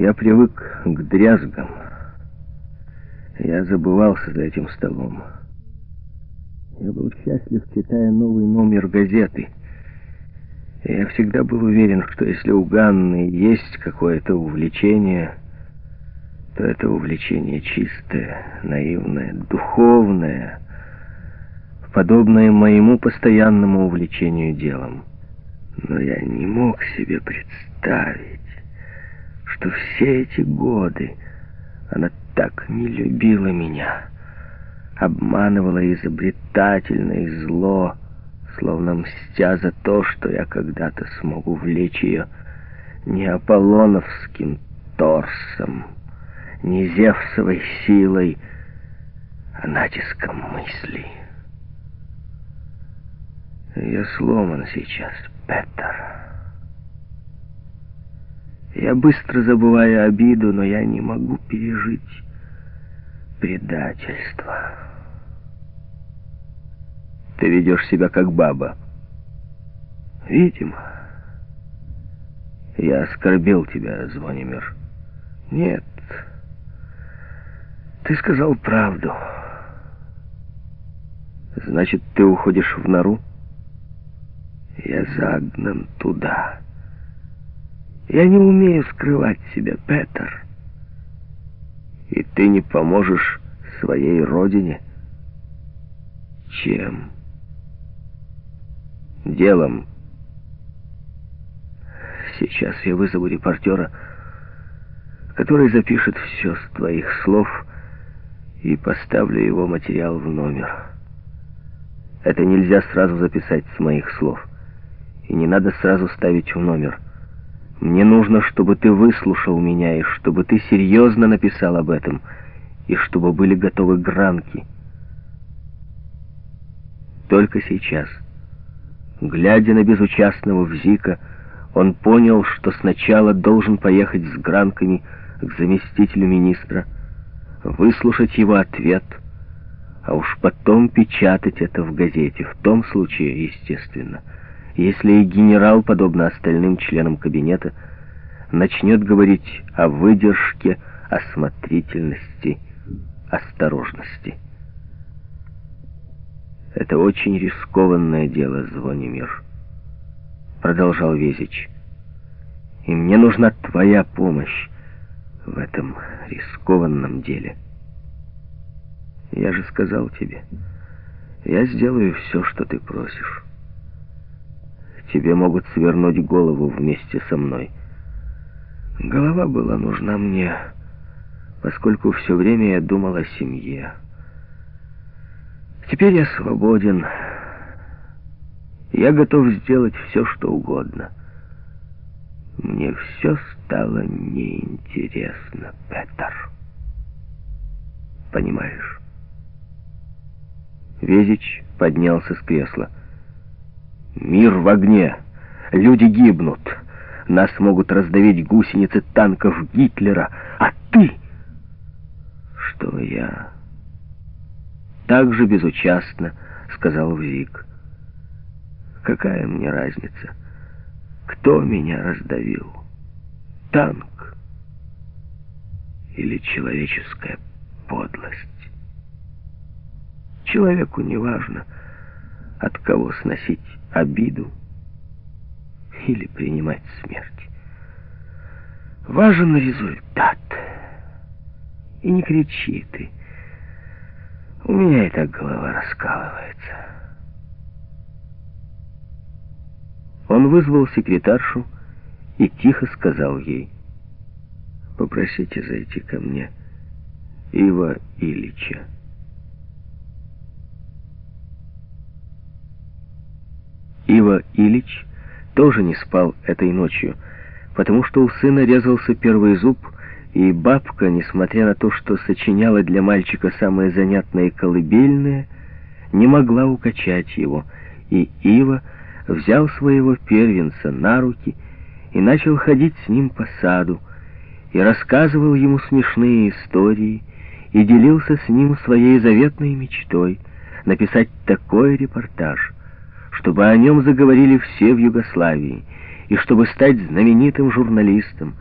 Я привык к дрязгам. Я забывался за этим столом. Я был счастлив, читая новый номер газеты. Я всегда был уверен, что если у Ганны есть какое-то увлечение, то это увлечение чистое, наивное, духовное, подобное моему постоянному увлечению делом. Но я не мог себе представить, что все эти годы она так не любила меня, обманывала изобретательно и зло, словно мстя за то, что я когда-то смог увлечь ее не аполлоновским торсом, не Зевсовой силой, а натиском мыслей. Я сломан сейчас, Петер. Я быстро забываю обиду, но я не могу пережить предательство. Ты ведешь себя как баба. Видимо. Я оскорбил тебя, Звонимир. Нет. Ты сказал правду. Значит, ты уходишь в нору? Я загнан туда. Я не умею скрывать себя, Петер. И ты не поможешь своей родине? Чем? Делом. Сейчас я вызову репортера, который запишет все с твоих слов и поставлю его материал в номер. Это нельзя сразу записать с моих слов. И не надо сразу ставить в номер. Мне нужно, чтобы ты выслушал меня, и чтобы ты серьезно написал об этом, и чтобы были готовы гранки. Только сейчас, глядя на безучастного Взика, он понял, что сначала должен поехать с гранками к заместителю министра, выслушать его ответ, а уж потом печатать это в газете, в том случае, естественно, если и генерал, подобно остальным членам кабинета, начнет говорить о выдержке, осмотрительности, осторожности. «Это очень рискованное дело, Звонимир», — продолжал Везич. «И мне нужна твоя помощь в этом рискованном деле. Я же сказал тебе, я сделаю все, что ты просишь» тебе могут свернуть голову вместе со мной. Голова была нужна мне, поскольку все время я думал о семье. Теперь я свободен. Я готов сделать все, что угодно. Мне все стало неинтересно, Петер. Понимаешь? Везич поднялся с кресла. Мир в огне. Люди гибнут. Нас могут раздавить гусеницы танков Гитлера. А ты? Что я? Так же безучастно, сказал Вик. Какая мне разница? Кто меня раздавил? Танк или человеческая подлость? Человеку не важно, от кого сносить обиду или принимать смерть. Важен результат. И не кричи ты. У меня и так голова раскалывается. Он вызвал секретаршу и тихо сказал ей, «Попросите зайти ко мне Ива Ильича». Ива Ильич тоже не спал этой ночью, потому что у сына резался первый зуб, и бабка, несмотря на то, что сочиняла для мальчика самое занятное и колыбельное, не могла укачать его, и Ива взял своего первенца на руки и начал ходить с ним по саду, и рассказывал ему смешные истории, и делился с ним своей заветной мечтой написать такой репортаж — чтобы о нем заговорили все в Югославии, и чтобы стать знаменитым журналистом,